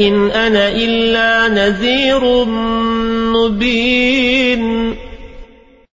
إن أنا إلا نذير مبين.